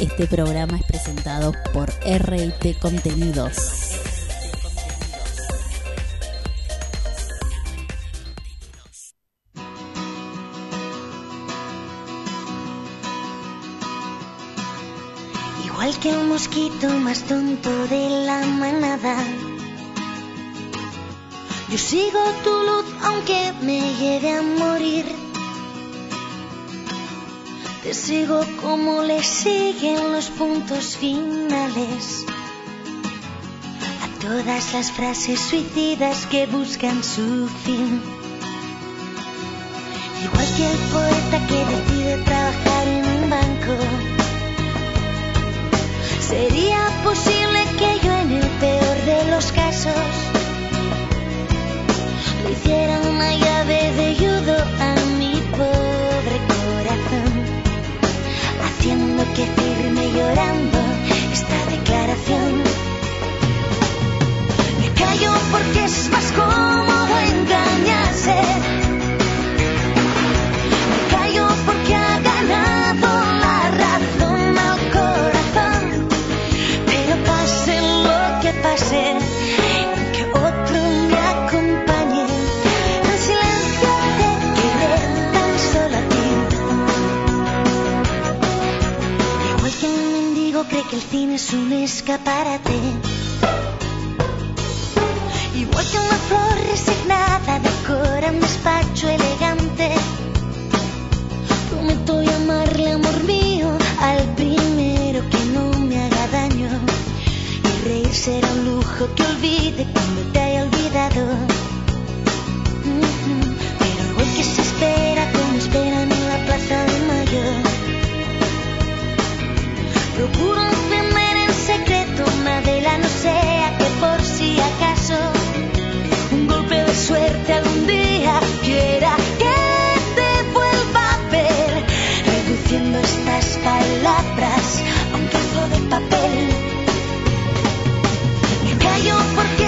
Este programa es presentado por RT Contenidos. Igual que el mosquito más tonto de la manada. Yo sigo tu luz aunque me lleve a morir. Te sigo como le siguen los puntos finales. A todas las frases suicidas que buscan su fin. Igual que el poeta que decide trabajar en un banco. ¿Sería posible que yo en el peor de los casos le hiciera una llave Haciendo que llorando esta declaración. Me callo porque es más cómodo el cine es un escaparate. Igual que una flor resignada decora un despacho elegante. Prometo llamarle amor mío al primero que no me haga daño. Y reír será un lujo que olvide cuando te haya olvidado.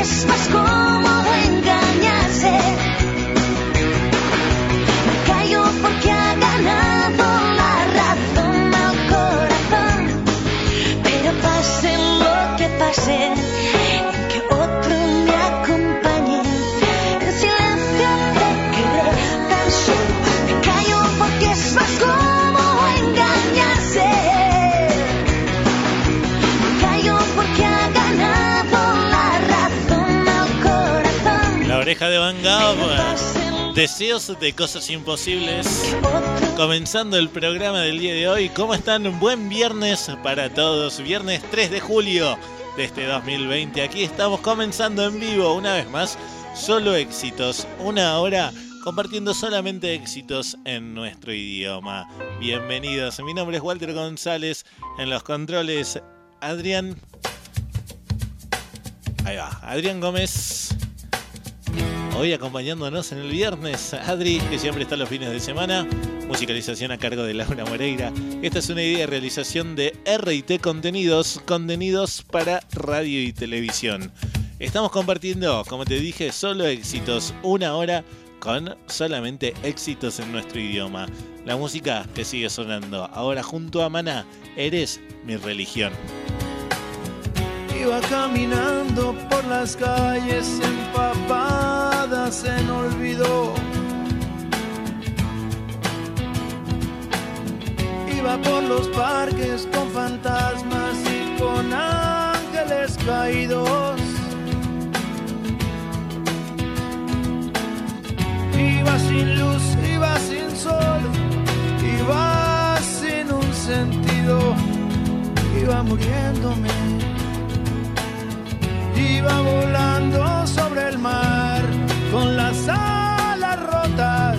Porque es oreja de Van Gogh. Pero pase lo Deseos de cosas imposibles. Comenzando el programa del día de hoy. ¿Cómo están? Buen viernes para todos. Viernes 3 de julio de este 2020. Aquí estamos comenzando en vivo una vez más. Solo éxitos. Una hora compartiendo solamente éxitos en nuestro idioma. Bienvenidos. Mi nombre es Walter González. En los controles, Adrián. Ahí va. Adrián Gómez. Hoy acompañándonos en el viernes, Adri, que siempre está los fines de semana. Musicalización a cargo de Laura Moreira. Esta es una idea de realización de RT Contenidos, contenidos para radio y televisión. Estamos compartiendo, como te dije, solo éxitos, una hora con solamente éxitos en nuestro idioma. La música que sigue sonando. Ahora junto a Maná, eres mi religión. Iba caminando por las calles empapadas en olvido. Iba por los parques con fantasmas y con ángeles caídos. Iba sin luz, iba sin sol, iba sin un sentido, iba muriéndome. Iba volando sobre el mar con las alas rotas.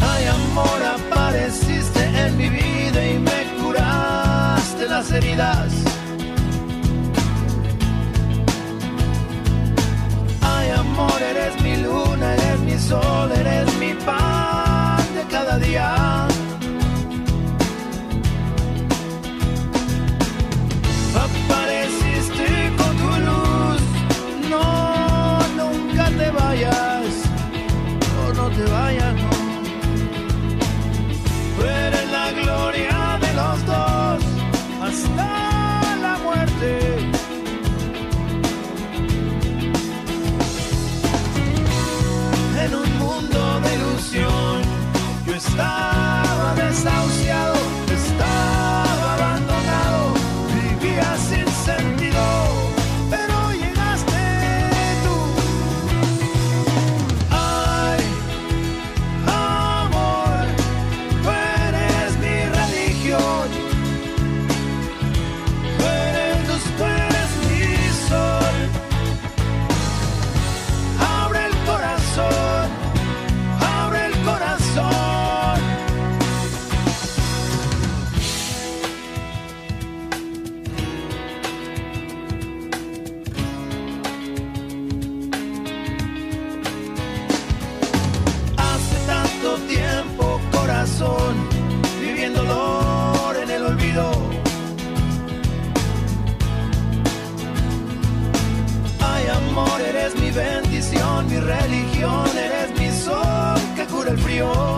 Ay, amor, apareciste en mi vida y me curaste las heridas. Ay, amor, eres mi luna, eres mi sol, eres mi pan de cada día. Cura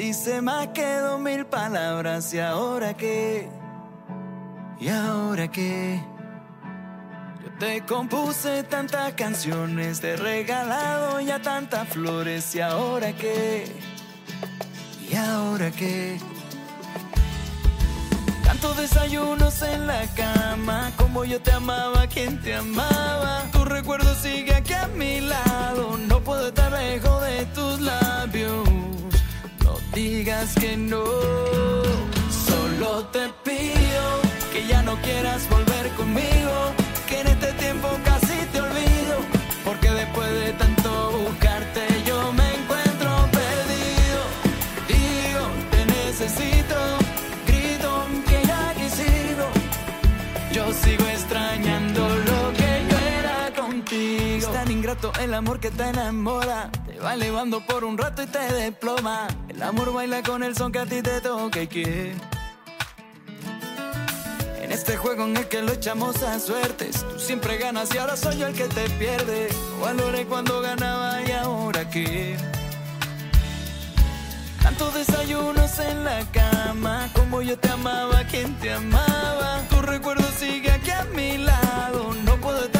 dice más que dos mil palabras. ¿Y ahora qué? ¿Y ahora qué? Yo te compuse tantas canciones, te he regalado ya tantas flores. ¿Y ahora qué? ¿Y ahora qué? Tantos desayunos en la cama, como yo te amaba, quien te amaba. Tu recuerdo sigue aquí a mi lado, no puedo estar lejos de tus labios. Digas que no, solo te pido que ya no quieras volver conmigo, que en este tiempo casi te olvido, porque después de tanto buscarte yo me encuentro perdido. Digo, te necesito, grito que ya aquí sigo. Yo sigo extrañando lo que yo era contigo. Es tan ingrato el amor que te enamora. Te va elevando por un rato y te desploma. El amor baila con el son que a ti te toca y que. En este juego en el que lo echamos a suertes, tú siempre ganas y ahora soy yo el que te pierde. Valoré cuando ganaba y ahora qué. Tantos desayunos en la cama, como yo te amaba, quien te amaba. Tu recuerdo sigue aquí a mi lado, no puedo estar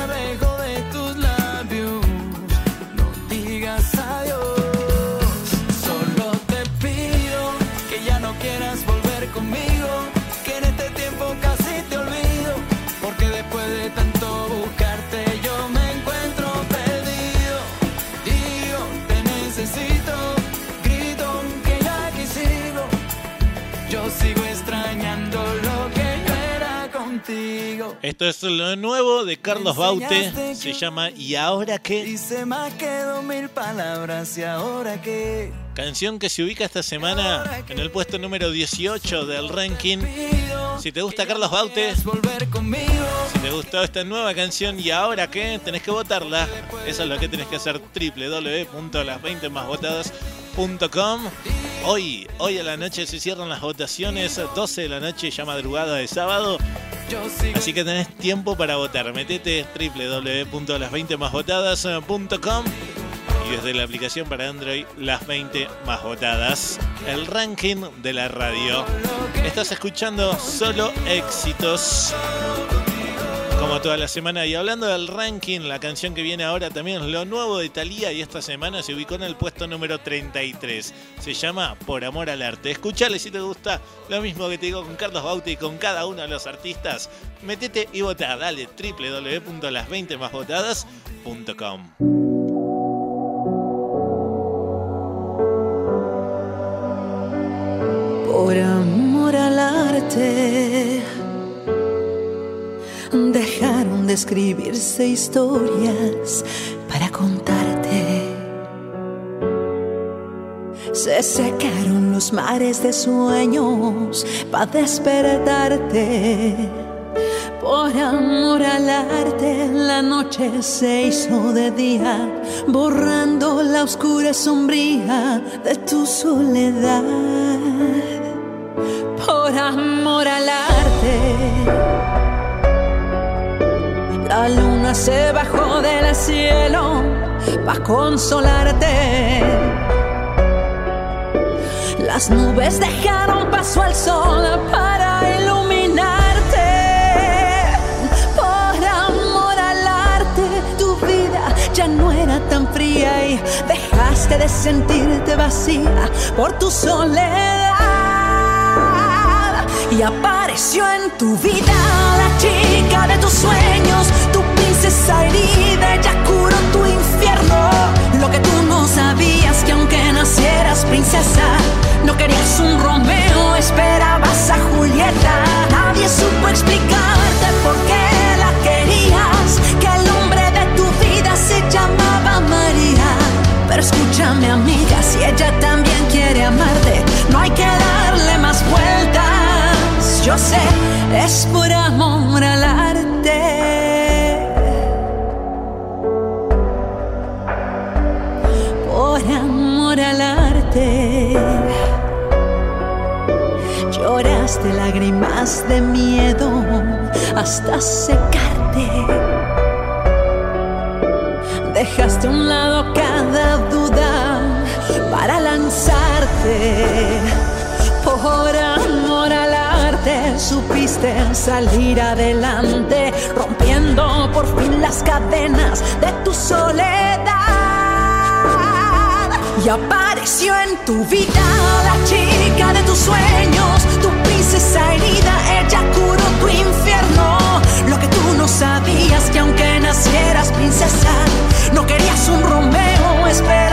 Esto es lo nuevo de Carlos Baute. Se llama ¿Y ahora qué? Dice más que dos mil palabras y ahora que Canción que se ubica esta semana en el puesto número 18 del ranking. Si te gusta Carlos Baute, si te gustó esta nueva canción y ahora qué, tenés que votarla. Eso es lo que tenés que hacer www.las20másvotadas.com. Hoy, hoy a la noche se cierran las votaciones, 12 de la noche ya madrugada de sábado. Así que tenés tiempo para votar. Metete www.las20másvotadas.com y desde la aplicación para Android, las 20 más votadas. El ranking de la radio. Estás escuchando solo éxitos. Como toda la semana. Y hablando del ranking, la canción que viene ahora también es lo nuevo de Thalía y esta semana se ubicó en el puesto número 33. Se llama Por Amor al Arte. Escuchale si te gusta. Lo mismo que te digo con Carlos Bauti y con cada uno de los artistas. Metete y vota. Dale www.las20másvotadas.com. Por amor al arte, de escribirse historias para contarte. Se secaron los mares de sueños para despertarte. Por amor al arte, la noche se hizo de día, borrando la oscura sombría de tu soledad. Por amor al arte, la luna se bajó del cielo para consolarte. Las nubes dejaron paso al sol para iluminarte. Por amor al arte, tu vida ya no era tan fría y dejaste de sentirte vacía por tu soledad. Y apareció en tu vida la chica de tus sueños, tu princesa herida, ella curó tu infierno. Lo que tú no sabías que aunque nacieras princesa, no querías un Romeo, esperabas a Julieta. Nadie supo explicarte por qué la querías, que el hombre de tu vida se llamaba María. Pero escúchame amiga, si ella también quiere amarte, Yo sé, es por amor al arte. Por amor al arte. Lloraste lágrimas de miedo hasta secarte. Dejaste un lado salir adelante, rompiendo por fin las cadenas de tu soledad. Y apareció en tu vida la chica de tus sueños, tu princesa herida, ella curó tu infierno. Lo que tú no sabías que aunque nacieras princesa, no querías un Romeo, esperabas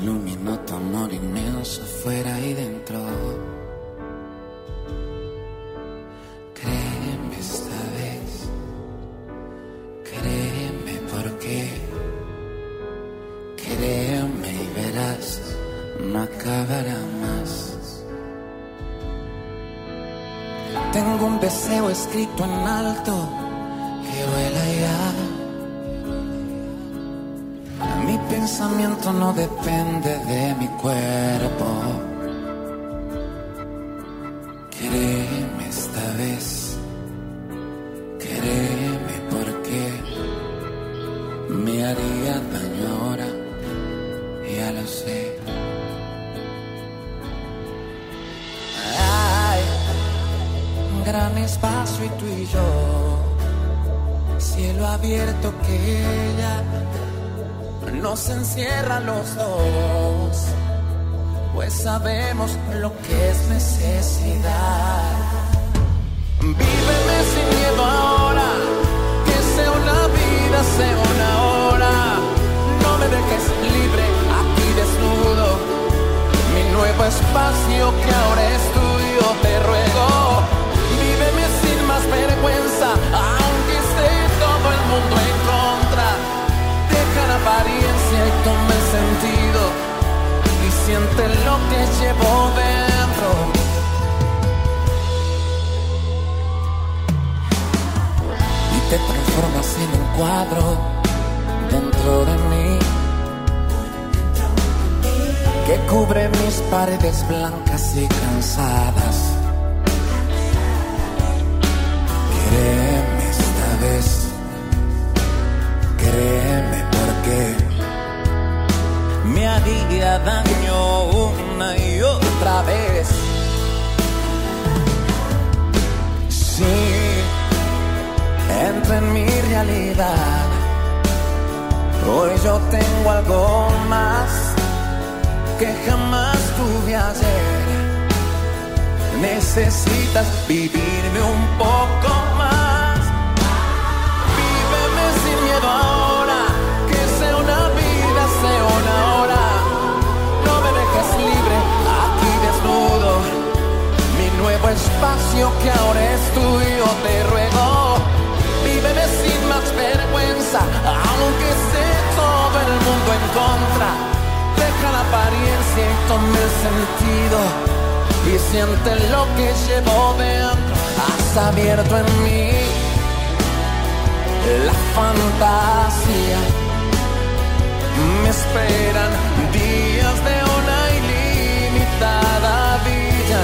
me iluminó tu amor inmenso fuera y dentro. Créeme esta vez, créeme porque créeme y verás, no acabará más. Tengo un deseo escrito en alto no depende de mi cuerpo. Sabemos lo que es necesidad. Te transformas en un cuadro dentro de mí que cubre mis paredes blancas y cansadas. Créeme esta vez, créeme porque me haría daño una y otra vez. Sí, entra en mi realidad. Hoy yo tengo algo más que jamás tuve ayer. Necesitas vivirme un poco más. Víveme sin miedo ahora, que sea una vida, sea una hora. No me dejes libre aquí desnudo. Mi nuevo espacio que ahora es tuyo, te ruego. Aunque esté todo el mundo en contra. Deja la apariencia y tome el sentido y siente lo que llevo dentro. Has abierto en mí la fantasía. Me esperan días de una ilimitada vida.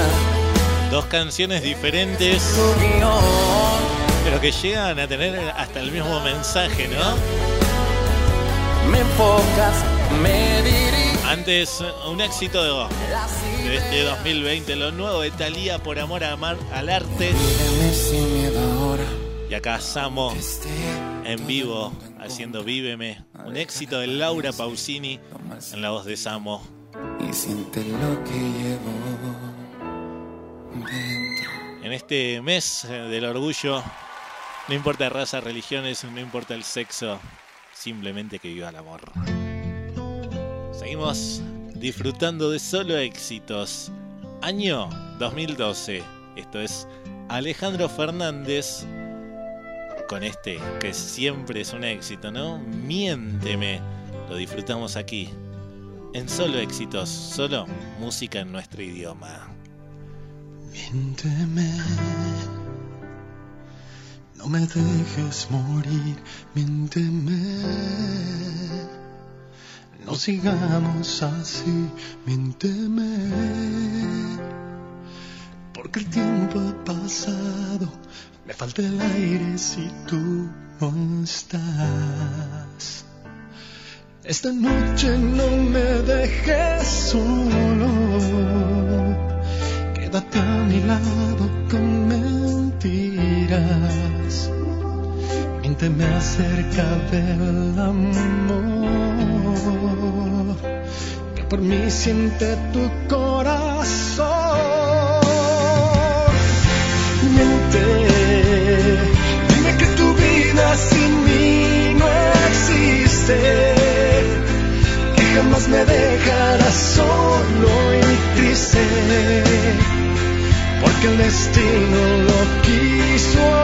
Dos canciones diferentes, Tu guion pero que llegan a tener hasta el mismo mensaje, ¿no? me enfocas, me diriges. Antes, un éxito de, de este 2020, lo nuevo de Thalía por amor a amar al arte. Víveme sin miedo ahora. Y acá Samo en vivo haciendo. Víveme. Un éxito de Laura Pausini en la voz de Samo. y siente lo que llevo. En este mes del orgullo, no importa raza, religiones, no importa el sexo, simplemente que viva el amor. Seguimos disfrutando de solo éxitos. Año 2012. Esto es Alejandro Fernández con este que siempre es un éxito, ¿no? Miénteme. Lo disfrutamos aquí. En solo éxitos, solo música en nuestro idioma. Miénteme, No me dejes morir, miénteme. No sigamos así, miénteme. Porque el tiempo ha pasado, me falta el aire si tú no estás. Esta noche no me dejes solo. Quédate a mi lado con mentiras. Miénteme acerca del amor que por mí siente tu corazón. Miente, dime que tu vida sin mí no existe que jamás me dejarás solo y triste, porque el destino lo quiso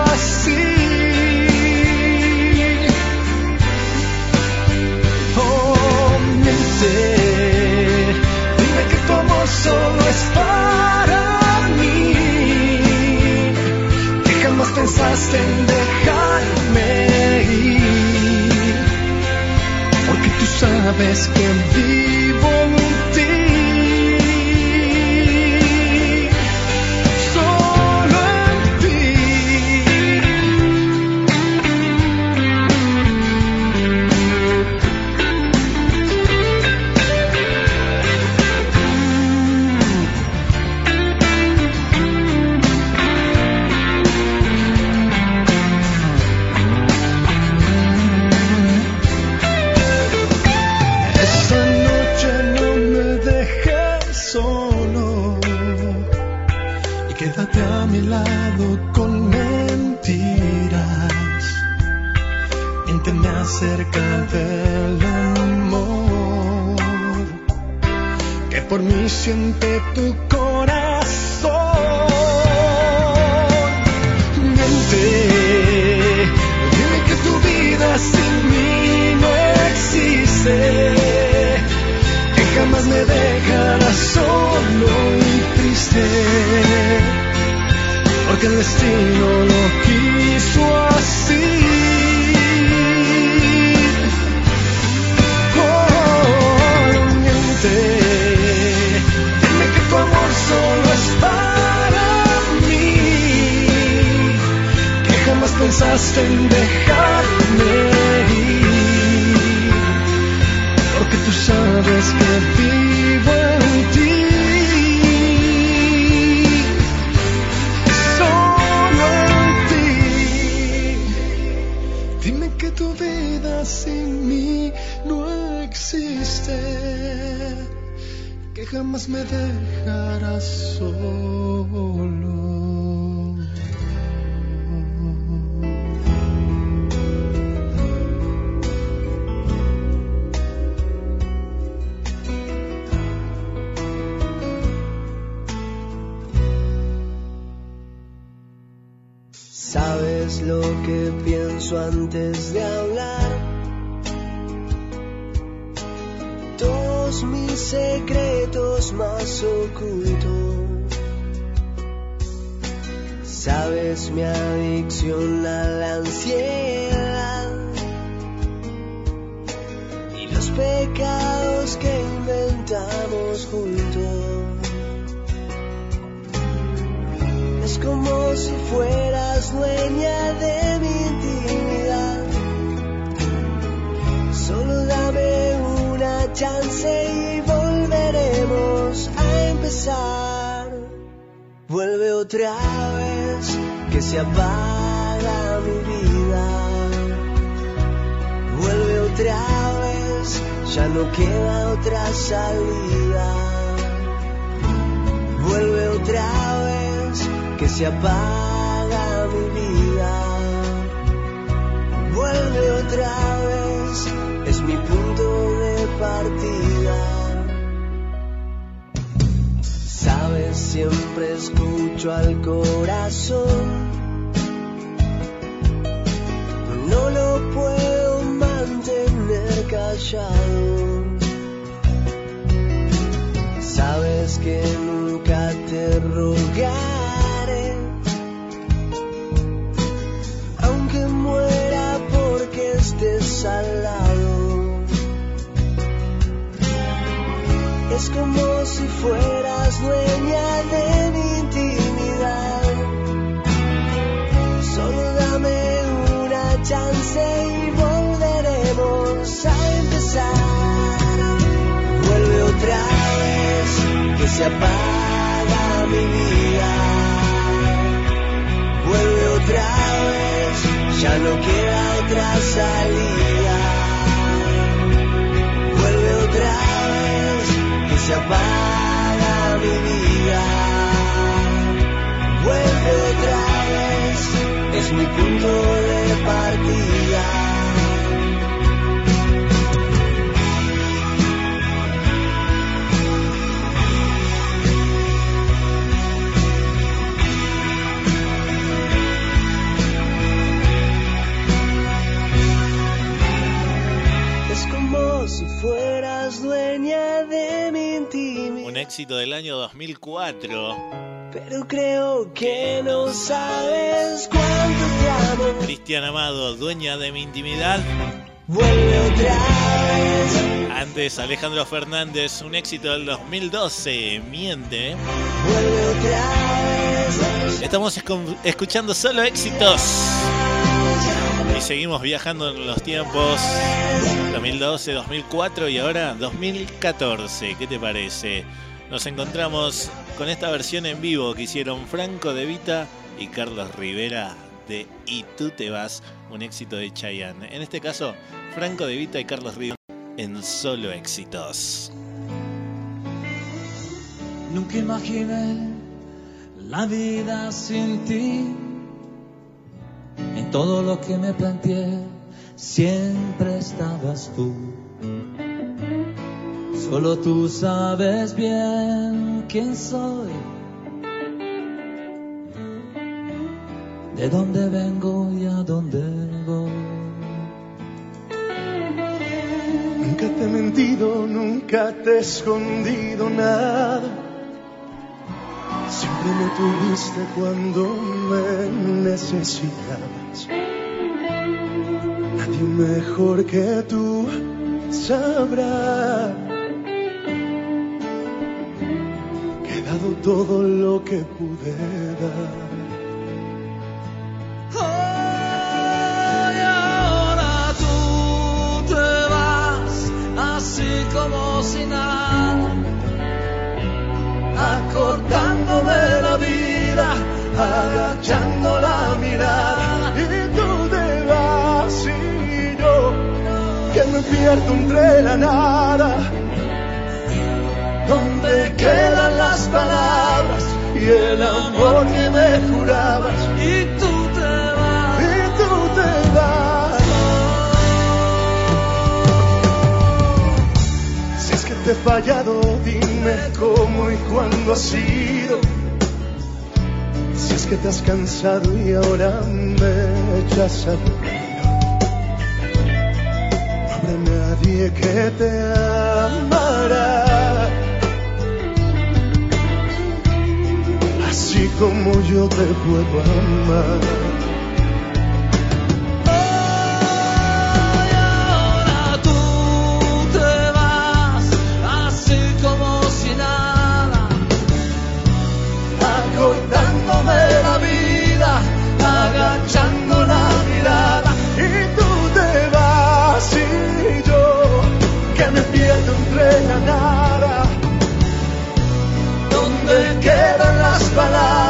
pensaste en dejarme ir. Porque tú sabes que vivo que por mí juntos. Es como si fueras dueña de mi intimidad. Solo dame una chance y volveremos a empezar. Vuelve otra vez que se apaga mi vida. Vuelve otra vez, ya no queda otra salida. Vuelve otra vez que se apaga mi vida. Vuelve otra vez, es mi punto de partida. Sabes, siempre escucho al corazón. No lo Sabes que nunca te rogaré, aunque muera porque estés al lado. Es como si fueras dueña de se apaga mi vida. Vuelve otra vez, ya no queda otra salida. Vuelve otra vez, que se apaga mi vida. Vuelve otra vez, es mi punto de partida. Éxito del año 2004. Pero creo que no sabes cuánto te amo. Cristian Amado, dueña de mi intimidad. Vuelve otra vez, Antes Alejandro Fernández, un éxito del 2012. Miente. vuelve otra vez. Estamos escu- escuchando solo éxitos. Y seguimos viajando en los tiempos 2012, 2004 y ahora 2014. ¿Qué te parece? Nos encontramos con esta versión en vivo que hicieron Franco De Vita y Carlos Rivera de Y tú te vas, un éxito de Chayanne. En este caso, Franco De Vita y Carlos Rivera en solo éxitos. Nunca imaginé la vida sin ti. En todo lo que me planteé, siempre estabas tú. Solo tú sabes bien quién soy. De dónde vengo y a dónde voy. Nunca te he mentido, nunca te he escondido nada. Siempre me tuviste cuando me necesitabas. Nadie mejor que tú sabrá dado todo lo que pude dar. Hoy ahora tú te vas así como si nada, acortándome la vida, agachando la mirada. Y tú te vas y yo que me pierdo entre la nada. ¿Dónde quedan las palabras Y el amor que me jurabas. y tú te vas? Y tú te vas. Si es que te he fallado, dime cómo y cuándo ha sido. Si es que te has cansado y ahora me echas a dormir. No habrá nadie que te amará. Así como yo te puedo amar. Palabras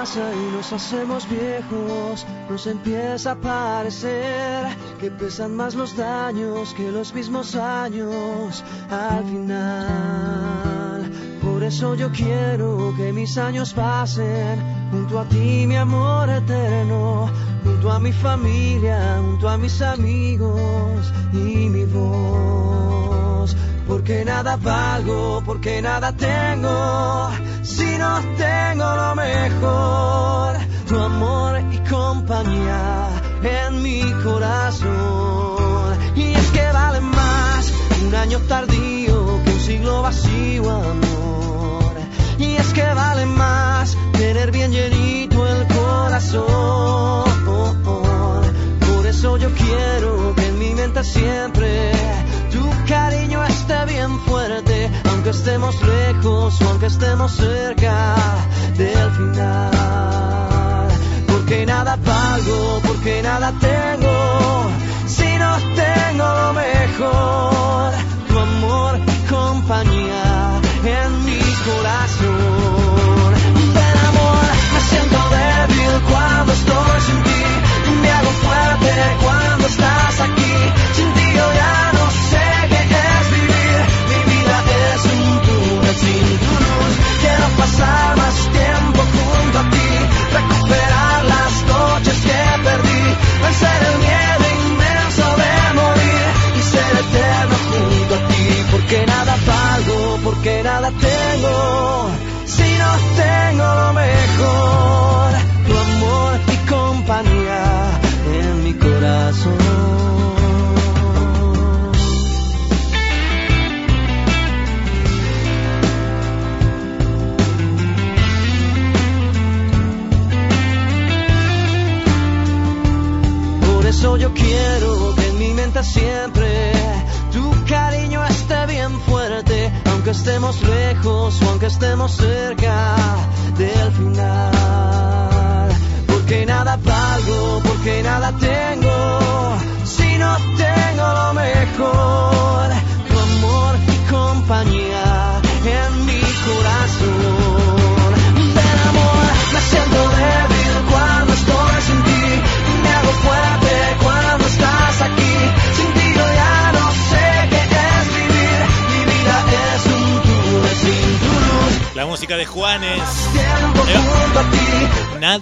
y nos hacemos viejos, nos empieza a parecer que pesan más los daños que los mismos años al final. Por eso yo quiero que mis años pasen junto a ti, mi amor eterno, junto a mi familia, junto a mis amigos y mi voz. Porque nada valgo, porque nada tengo, si no tengo lo mejor, tu amor y compañía en mi corazón. Y es que vale más un año tardío que un siglo vacío, amor. Y es que vale más tener bien llenito el corazón. Por eso yo quiero que en mi mente siempre bien fuerte, aunque estemos lejos o aunque estemos cerca del final. Porque nada valgo, porque nada tengo, si no tengo lo mejor, tu amor compañía en mi corazón. Ven amor, me siento débil cuando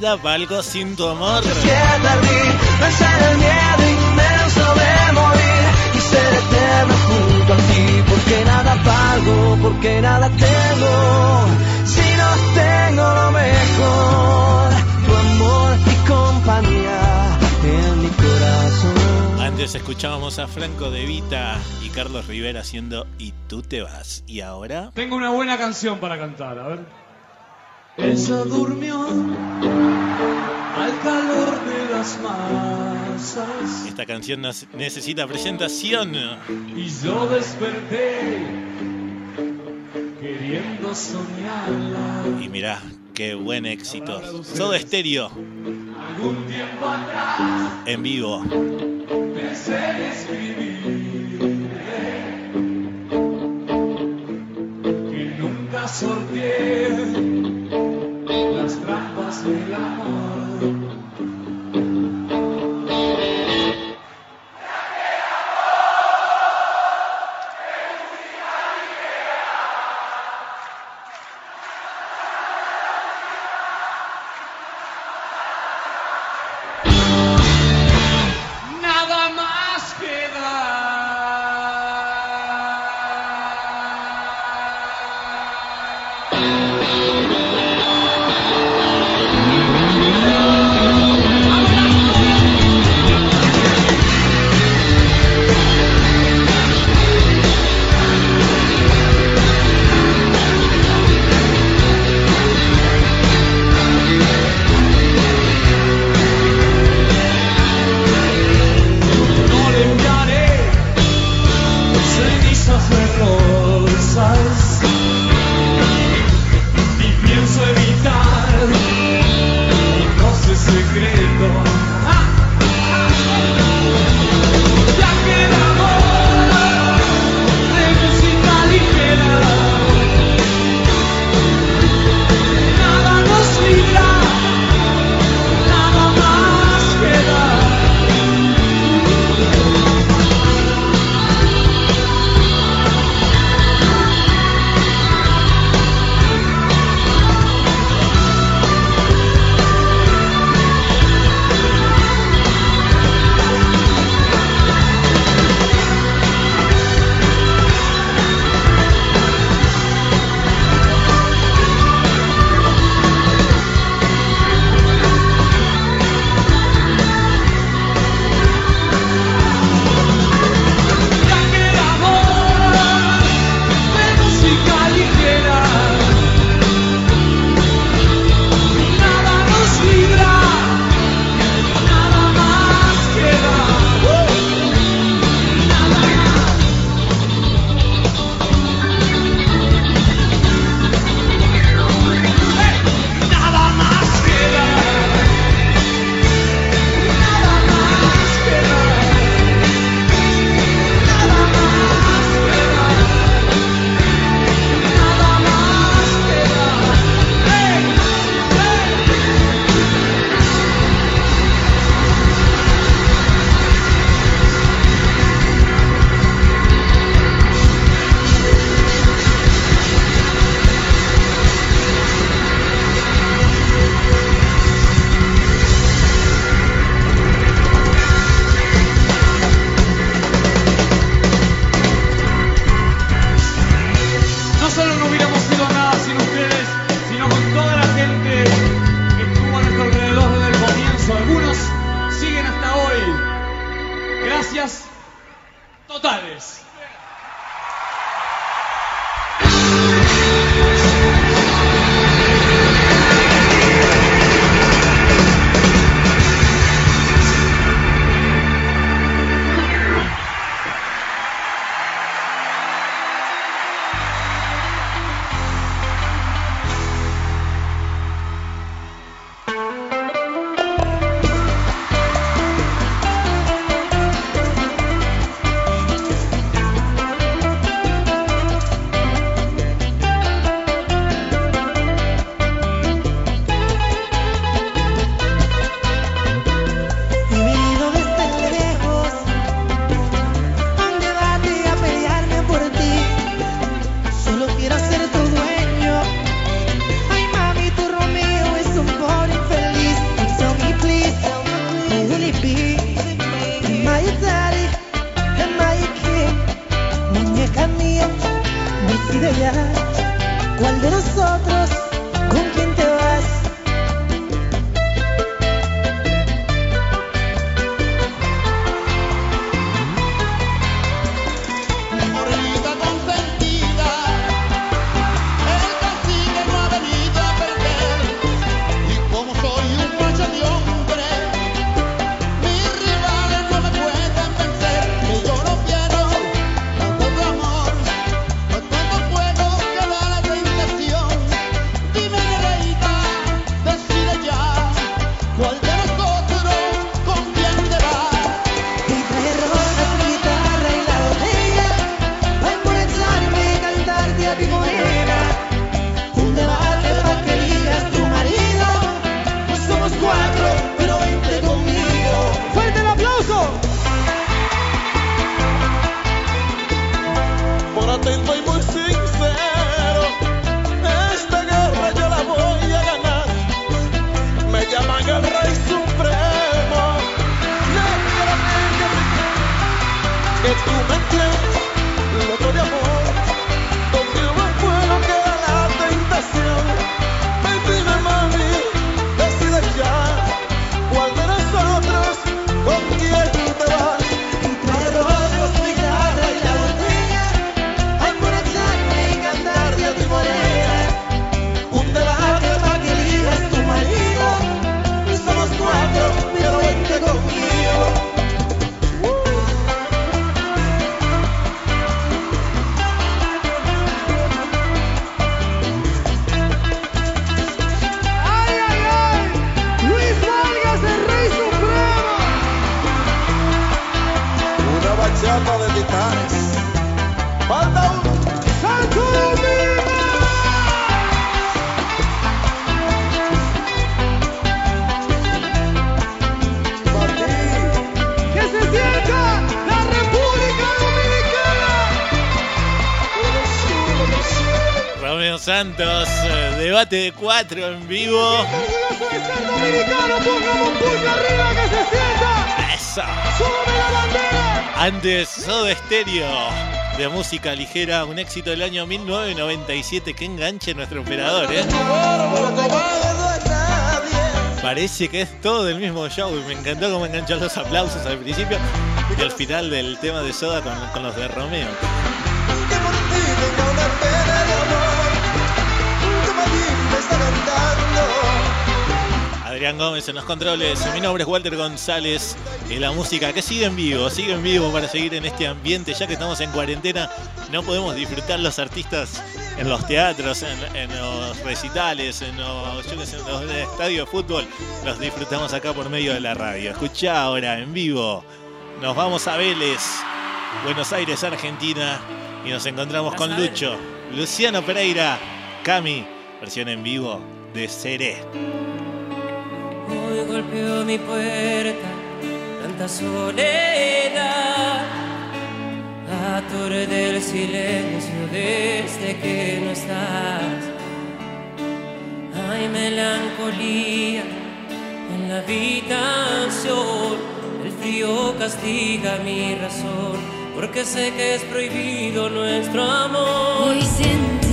Nada valgo sin tu amor. que perdí, el miedo inmenso de morir y ser eterno junto a ti, porque nada valgo, porque nada tengo, si no tengo lo mejor, tu amor y compañía en mi corazón. Antes escuchábamos a Franco De Vita y Carlos Rivera haciendo Y tú te vas. ¿Y ahora? Tengo una buena canción para cantar, a ver. Ella durmió al calor de las masas Esta canción necesita presentación. y yo desperté queriendo soñarla. Y mirá, qué buen éxito. Todo estéreo Algún tiempo atrás en vivo. pensé en escribir que nunca sorteé Senhor. Debate de cuatro en vivo. Eso. Antes, Soda Stereo, de música ligera, un éxito del año 1997. Que enganche nuestro operador, ¿eh? Parece que es todo el mismo show. y Me encantó cómo enganchó los aplausos al principio y al final del tema de Soda con, con los de Romeo. Adrián Gómez en los controles. Mi nombre es Walter González. Y la música que sigue en vivo, sigue en vivo para seguir en este ambiente. Ya que estamos en cuarentena, no podemos disfrutar los artistas en los teatros, en, en los recitales, en los, yo qué sé, en los estadios de fútbol. Los disfrutamos acá por medio de la radio. Escuchá ahora en vivo. Nos vamos a Vélez, Buenos Aires, Argentina. Y nos encontramos con Lucho, Luciano Pereira, Cami, versión en vivo de Seré. Golpeó mi puerta tanta soledad, aturde el silencio desde que no estás. Hay melancolía en la habitación, el frío castiga mi razón, porque sé que es prohibido nuestro amor. Hoy sentí,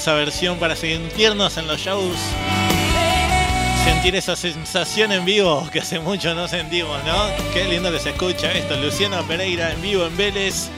hermosa versión para sentirnos en los shows. Sentir esa sensación en vivo que hace mucho no sentimos, ¿no? Qué lindo que se escucha esto. Luciano Pereira en vivo en Vélez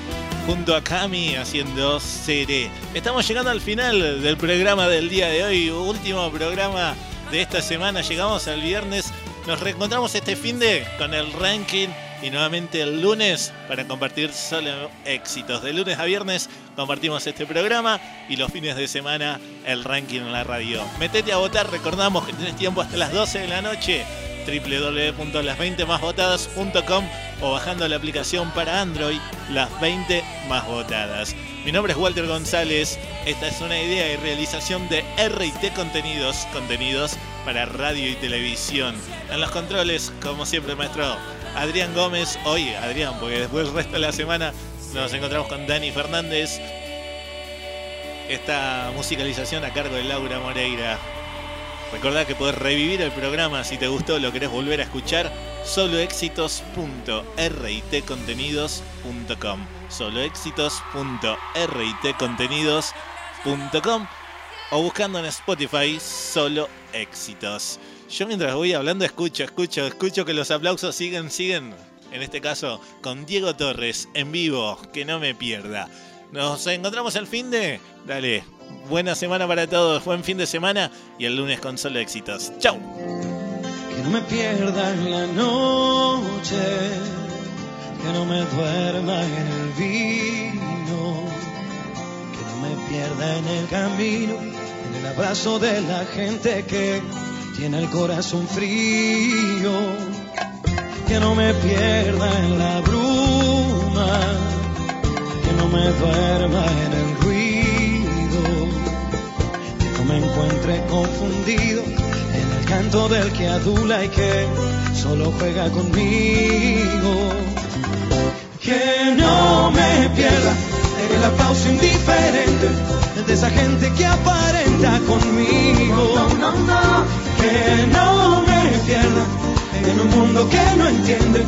junto a Cami haciendo Seré. Estamos llegando al final del programa del día de hoy, último programa de esta semana. Llegamos al viernes. Nos reencontramos este fin de con el ranking y nuevamente el lunes para compartir solo éxitos. De lunes a viernes compartimos este programa y los fines de semana el ranking en la radio. Metete a votar, recordamos que tenés tiempo hasta las 12 de la noche www.las20másvotadas.com o bajando la aplicación para Android Las 20 Más Votadas. Mi nombre es Walter González, esta es una idea y realización de RT Contenidos, contenidos para radio y televisión. En los controles, como siempre, maestro Adrián Gómez, hoy Adrián, porque después el resto de la semana Nos encontramos con Dani Fernández. Esta musicalización a cargo de Laura Moreira. Recordá que podés revivir el programa si te gustó, lo querés volver a escuchar. Soloéxitos.ritcontenidos.com Soloéxitos.ritcontenidos.com o buscando en Spotify Solo Éxitos. Yo mientras voy hablando escucho, escucho, escucho que los aplausos siguen, siguen. En este caso con Diego Torres en vivo, que no me pierda. Nos encontramos el fin de... Dale, buena semana para todos, buen fin de semana y el lunes con Solo Éxitos. Chau. Que no me pierda en la noche, que no me duerma en el vino, que no me pierda en el camino, en el abrazo de la gente que tiene el corazón frío, que no me pierda en la bruma, que no me duerma en el ruido, que no me encuentre confundido en el canto del que adula y que solo juega conmigo. Que no me pierda en el aplauso indiferente de esa gente que aparenta conmigo. Que no me pierda en un mundo que no entiende,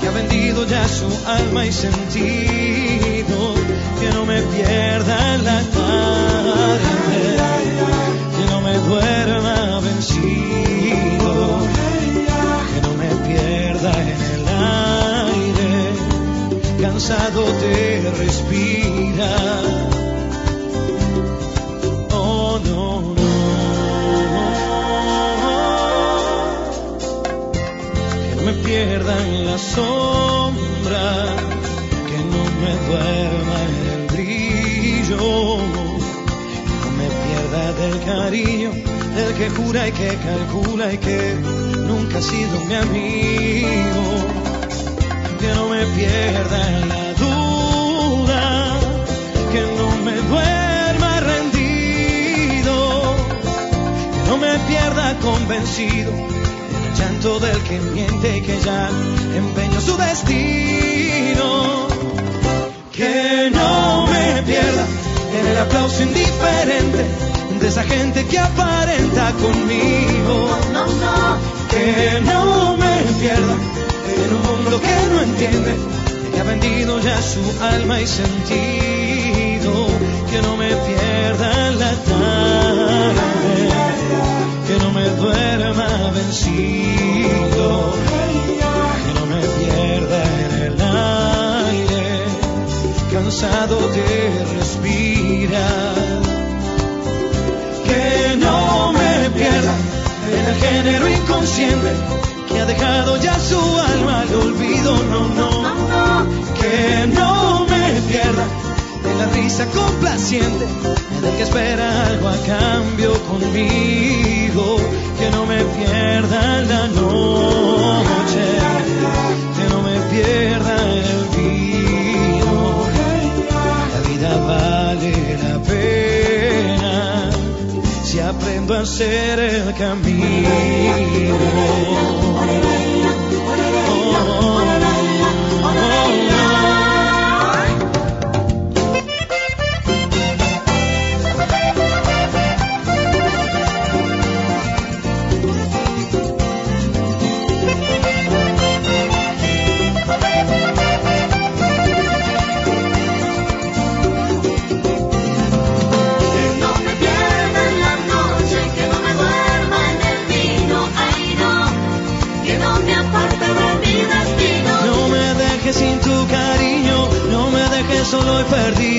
que ha vendido ya su alma y sentido. Que no me pierda en la tarde, que no me duerma vencido, que no me pierda en el aire, cansado de respirar. Pierda en la sombra, que no me duerma el brillo, no me pierda del cariño, del que jura y que calcula y que nunca ha sido mi amigo. Que no me pierda en la duda, que no me duerma rendido, que no me pierda convencido llanto del que miente y que ya empeñó su destino. Que no me pierda en el aplauso indiferente de esa gente que aparenta conmigo. Que no me pierda en un mundo que no entiende, que ha vendido ya su alma y sentido. Que no me pierda en la no me duerma vencido, que no me pierda en el aire, cansado de respirar. Que no me pierda en el género inconsciente que ha dejado ya su alma al olvido, no, no, que no me pierda la risa complaciente del que espera algo a cambio conmigo, que no me pierda la noche, que no me pierda el vino, la vida vale la pena si aprendo a hacer el camino.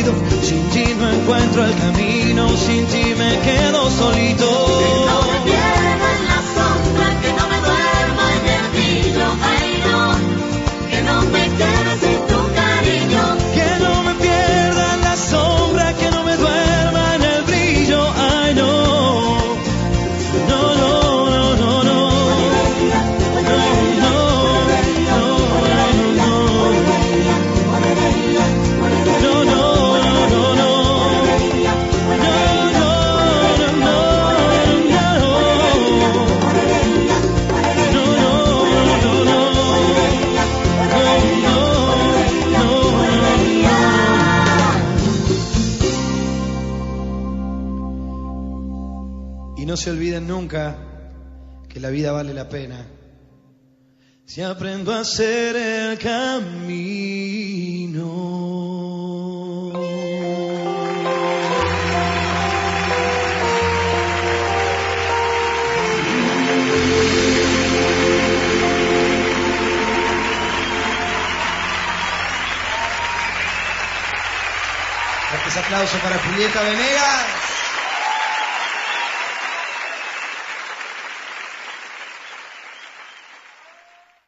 Perdido. Sin ti no encuentro el camino, vida vale la pena. Si aprendo a hacer el camino. Aplausos para Julieta Venegas.